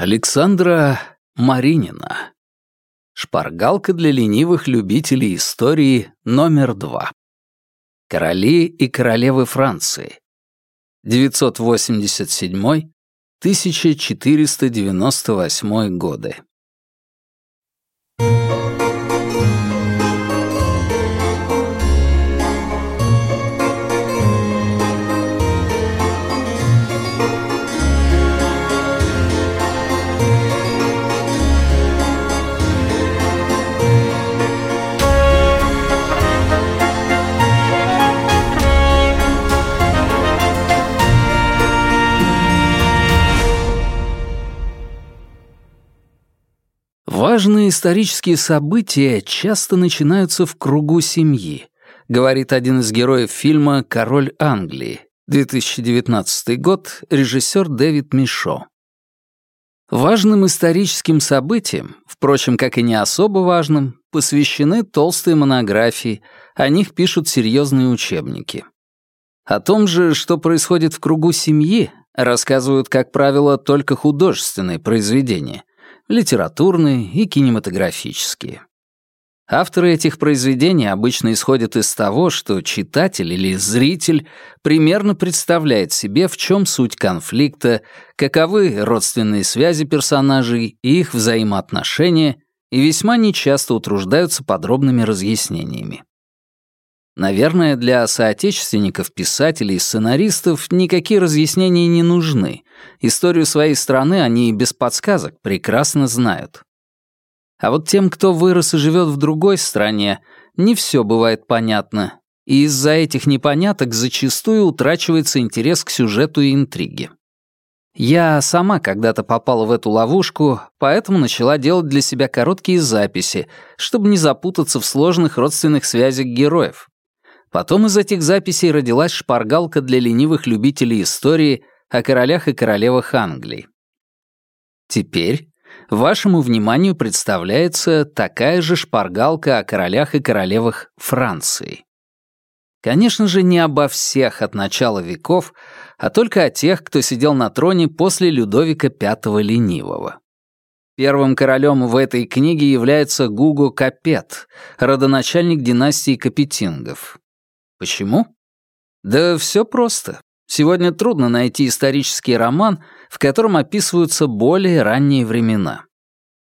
Александра Маринина. Шпаргалка для ленивых любителей истории номер два. Короли и королевы Франции. 987-1498 годы. Важные исторические события часто начинаются в кругу семьи, говорит один из героев фильма «Король Англии», 2019 год, режиссер Дэвид Мишо. Важным историческим событиям, впрочем, как и не особо важным, посвящены толстые монографии, о них пишут серьезные учебники. О том же, что происходит в кругу семьи, рассказывают, как правило, только художественные произведения, литературные и кинематографические. Авторы этих произведений обычно исходят из того, что читатель или зритель примерно представляет себе, в чем суть конфликта, каковы родственные связи персонажей и их взаимоотношения, и весьма нечасто утруждаются подробными разъяснениями. Наверное, для соотечественников, писателей и сценаристов никакие разъяснения не нужны. Историю своей страны они без подсказок прекрасно знают. А вот тем, кто вырос и живет в другой стране, не все бывает понятно, и из-за этих непоняток зачастую утрачивается интерес к сюжету и интриге. Я сама когда-то попала в эту ловушку, поэтому начала делать для себя короткие записи, чтобы не запутаться в сложных родственных связях героев. Потом из этих записей родилась шпаргалка для ленивых любителей истории о королях и королевах Англии. Теперь вашему вниманию представляется такая же шпаргалка о королях и королевах Франции. Конечно же, не обо всех от начала веков, а только о тех, кто сидел на троне после Людовика V Ленивого. Первым королем в этой книге является Гуго Капет, родоначальник династии Капетингов. Почему? Да все просто. Сегодня трудно найти исторический роман, в котором описываются более ранние времена.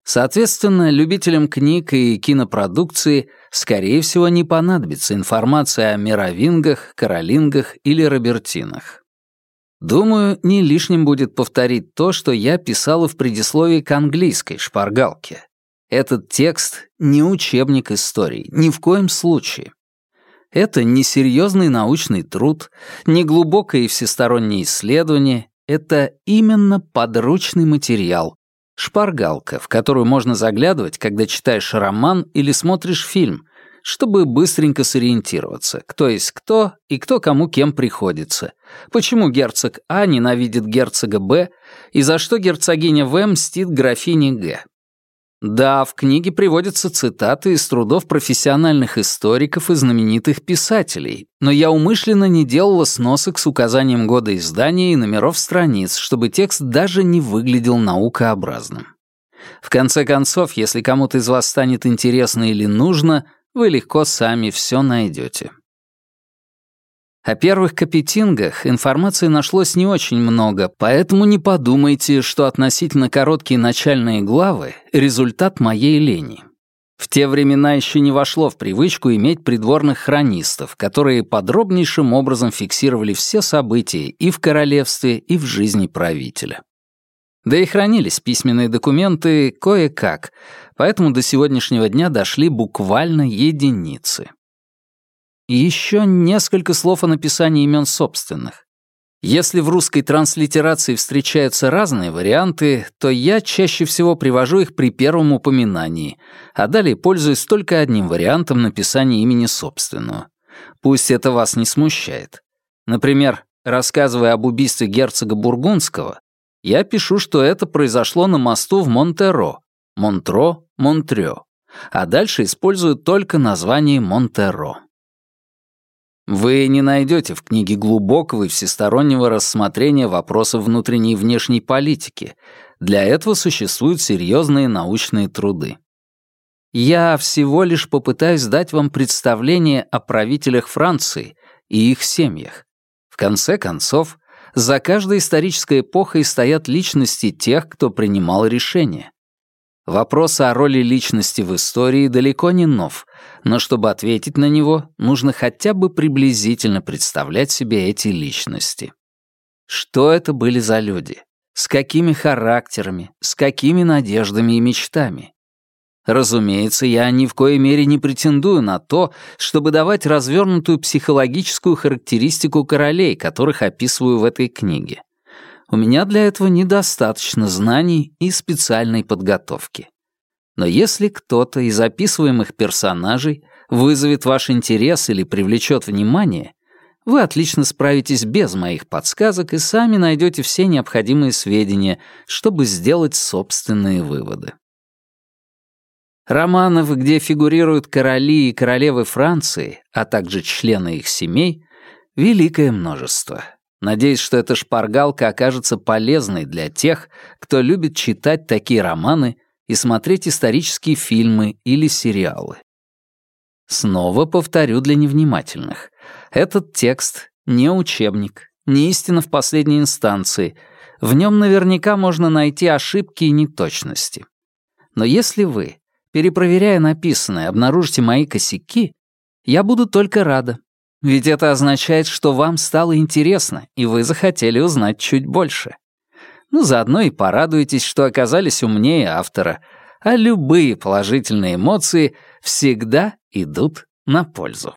Соответственно, любителям книг и кинопродукции, скорее всего, не понадобится информация о мировингах, каролингах или робертинах. Думаю, не лишним будет повторить то, что я писала в предисловии к английской шпаргалке. Этот текст — не учебник истории, ни в коем случае. Это не серьезный научный труд, не глубокое и всестороннее исследование, это именно подручный материал, шпаргалка, в которую можно заглядывать, когда читаешь роман или смотришь фильм, чтобы быстренько сориентироваться, кто есть кто и кто кому кем приходится, почему герцог А ненавидит герцога Б и за что герцогиня В мстит графине Г. Да, в книге приводятся цитаты из трудов профессиональных историков и знаменитых писателей, но я умышленно не делала сносок с указанием года издания и номеров страниц, чтобы текст даже не выглядел наукообразным. В конце концов, если кому-то из вас станет интересно или нужно, вы легко сами все найдете. О первых капетингах информации нашлось не очень много, поэтому не подумайте, что относительно короткие начальные главы — результат моей лени. В те времена еще не вошло в привычку иметь придворных хронистов, которые подробнейшим образом фиксировали все события и в королевстве, и в жизни правителя. Да и хранились письменные документы кое-как, поэтому до сегодняшнего дня дошли буквально единицы. Еще несколько слов о написании имен собственных. Если в русской транслитерации встречаются разные варианты, то я чаще всего привожу их при первом упоминании, а далее пользуюсь только одним вариантом написания имени собственного. Пусть это вас не смущает. Например, рассказывая об убийстве герцога Бургундского, я пишу, что это произошло на мосту в Монтеро, Монтро, Монтрё, а дальше использую только название Монтеро. Вы не найдете в книге глубокого и всестороннего рассмотрения вопросов внутренней и внешней политики, Для этого существуют серьезные научные труды. Я всего лишь попытаюсь дать вам представление о правителях Франции и их семьях. В конце концов, за каждой исторической эпохой стоят личности тех, кто принимал решения. Вопрос о роли личности в истории далеко не нов, но чтобы ответить на него, нужно хотя бы приблизительно представлять себе эти личности. Что это были за люди? С какими характерами, с какими надеждами и мечтами? Разумеется, я ни в коей мере не претендую на то, чтобы давать развернутую психологическую характеристику королей, которых описываю в этой книге. У меня для этого недостаточно знаний и специальной подготовки. Но если кто-то из описываемых персонажей вызовет ваш интерес или привлечет внимание, вы отлично справитесь без моих подсказок и сами найдете все необходимые сведения, чтобы сделать собственные выводы. Романов, где фигурируют короли и королевы Франции, а также члены их семей, великое множество. Надеюсь, что эта шпаргалка окажется полезной для тех, кто любит читать такие романы и смотреть исторические фильмы или сериалы. Снова повторю для невнимательных. Этот текст не учебник, не истина в последней инстанции. В нем наверняка можно найти ошибки и неточности. Но если вы перепроверяя написанное, обнаружите мои косяки, я буду только рада. Ведь это означает, что вам стало интересно, и вы захотели узнать чуть больше. Ну, заодно и порадуйтесь, что оказались умнее автора, а любые положительные эмоции всегда идут на пользу.